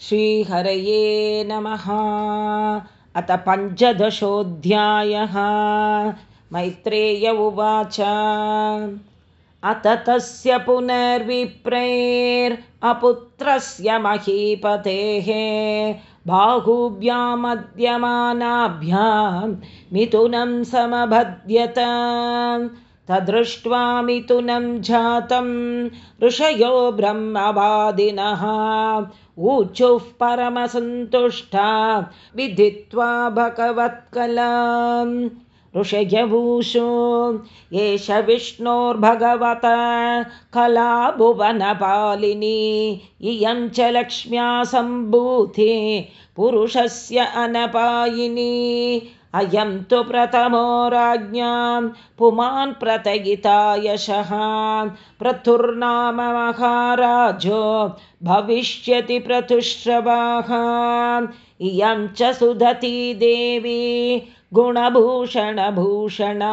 श्रीहरये नमः। अथ पञ्चदशोऽध्यायः। मैत्रेय उवाच। अथ तस्य पुनर्विप्रेर् अपुत्रस्य महीपतेः बाहुभ्यामद्यमानाभ्यां मिथुनं समभद्यत। तदृष्ट्वा मिथुनं जातं ऋषयो ब्रह्मवादिनः ऊचुः परमसन्तुष्टा विदित्वा भगवत्कलाम् ऋषयभूषो एष विष्णोर्भगवत कला भुवनपालिनी इयं च लक्ष्म्या सम्भूते पुरुषस्य अनपायिनी अयं तु प्रथमो राज्ञां पुमान् प्रतयिता यशः प्रथुर्नाम महाराजो भविष्यति प्रतुश्रवाः इयं च सुधती देवी गुणभूषणभूषणा।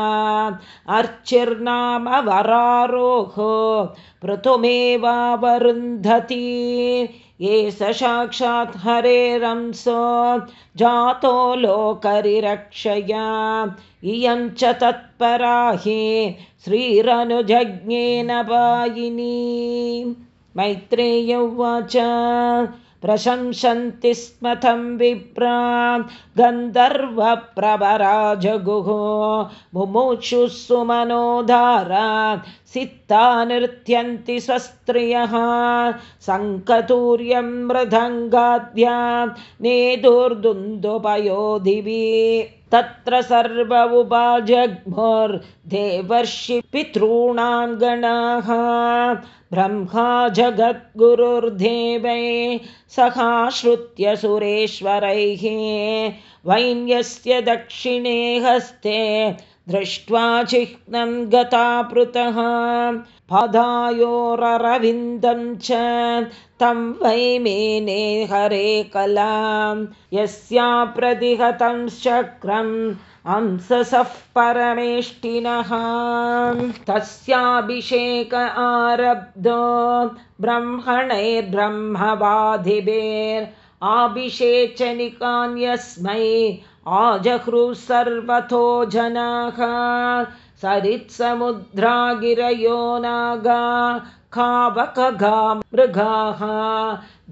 अर्चिर्नाम वरारोहो पृथुमेवावरुन्धती ये स साक्षात् हरेरंसो जातो लोकरिरक्षया। इयं च तत्परा हि श्रीरनुजज्ञेन पायिनी मैत्रेय उवाच प्रशंसन्ति स्म तं विप्रा गन्धर्वप्रभराजगुः मुमुक्षुः सुमनोधारा सित्ता नृत्यन्ति स्वस्त्रियः। सङ्कतूर्यं मृदङ्गाद्या नेदुर्दुन्दुपयोधिभिः तत्र सर्व उपाजग्मुर्देवर्षि पितॄणां गणाः ब्रह्मा जगद्गुरुर्देवै सहाश्रुत्य सुरेश्वरैः वैन्यस्य दक्षिणे हस्ते दृष्ट्वा चिह्नं गतापृतः पादायोररविन्दं च तं वै मेने हरे कलां। यस्या प्रतिहतं चक्रम् अंससः परमेष्टिनः। तस्याभिषेक आरब्धो ब्रह्मणैर्ब्रह्मवादिभिर् आभिषेचनिकान्यस्मै आजह्रुः सर्वतो जनाः सरित्समुद्रागिरयो नागा खावकगा मृगाः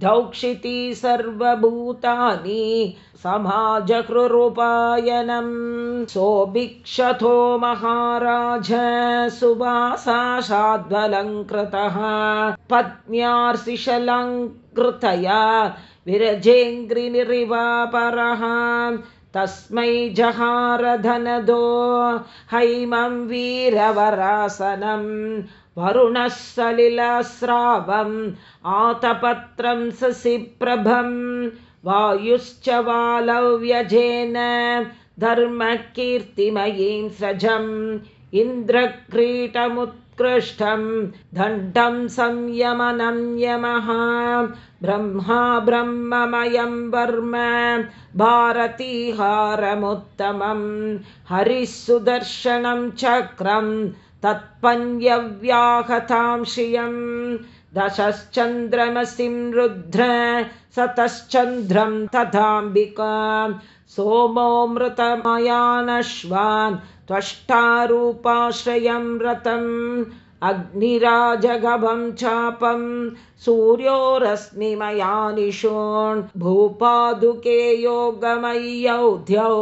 धौक्षिति सर्वभूतानि समाजकृरुपायनं। सोभिक्षतो महाराज सुवासाशाद्वलङ्कृतः पत्न्यार्षिशलङ्कृतया विरजेङ्घ्रिनिरिवापरः तस्मै जहारधनदो हैमं वीरवरासनं वरुणः सलिलस्रावम् आतपत्रं ससिप्रभं वायुश्च वालव्यजेन धर्मकीर्तिमयीं सृजम् इन्द्रक्रीटमुत्कृष्टं दण्डं संयमनं यमः। ब्रह्मा ब्रह्ममयं वर्म। भारतीहारमुत्तमं हरिः सुदर्शनं चक्रं। तत्पन्यव्याहतां श्रियं दशश्चन्द्रमसिं रुद्र। सतश्चन्द्रं तथाम्बिका सोमोऽमृतमयानश्वान् त्वष्टारूपाश्रयं रतम् अग्निराजगभं चापं सूर्यो रश्मिमयानिषोन् भूपादुके योगमय्यौध्यौ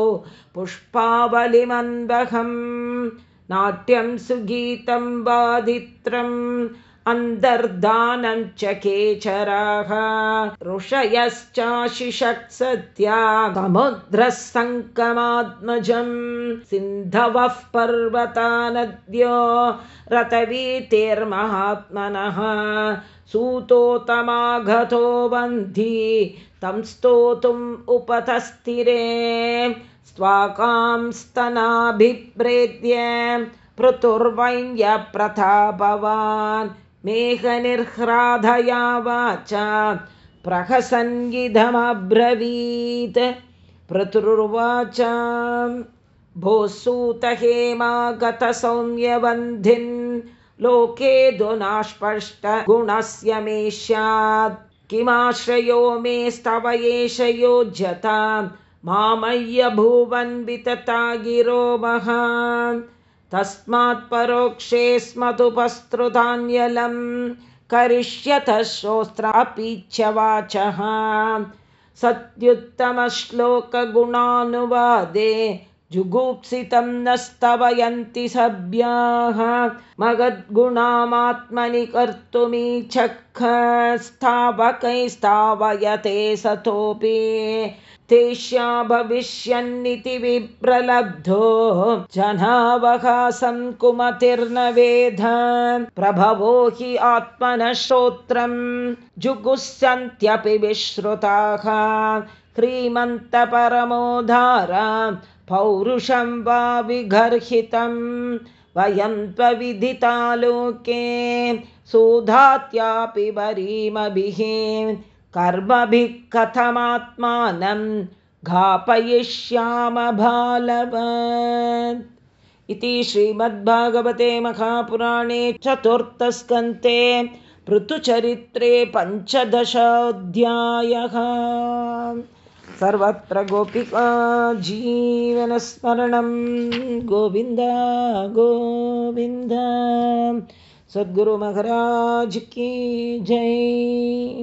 पुष्पावलिमन्वहं नाट्यं सुगीतं बाधित्रम् अन्तर्धानं च केचराः ऋषयश्चाशिषक्सत्या समुद्रः सङ्कमात्मजं सिन्धवः पर्वता नद्यो रतवीतेर्महात्मनः सूतोतमागतो बन्धी तं स्तोतुम् उपतस्थिरे स्वाकां स्तनाभिप्रेत्य पृथुर्वैन्यप्रतापवान् मेघनिर्ह्राधया वाचा प्रहसन्गिधमब्रवीत् पृथुर्वाच भोः सूतहेमागतसौम्यवन्धिन् लोके दुनास्पष्टगुणस्य मे स्यात्। किमाश्रयो मे स्तव एष योज्यतां मामय्य भुवन् वितता गिरो महान् तस्मात् परोक्षे स्मतुपस्तृतान्यलं करिष्यतः शोस्त्रापीच्य वाचः। सत्युत्तमश्लोकगुणानुवादे जुगुप्सितं न स्तवयन्ति सभ्याः। मगद्गुणामात्मनि कर्तुमीचक्खस्तावकैस्तावयते सतोऽपि। तेष्या भविष्यन्निति विप्रलब्धो। जनावकाशं कुमतिर्न वेद प्रभवो हि आत्मनः श्रोत्रं जुगुस्सन्त्यपि विश्रुताः। ह्रीमन्तपरमोधार पौरुषं वा विगर्हितं वयं त्वविदिता लोके सुधात्यापि वरीमभिः। कर्मभिः कथमात्मानं घापयिष्याम बालव इति श्रीमद्भागवते महापुराणे चतुर्थस्कन्ते पृथुचरित्रे पञ्चदशोऽध्यायः सर्वत्र गोपिका जीवनस्मरणं। गोविन्द गोविन्द। सद्गुरुमहाराज की जय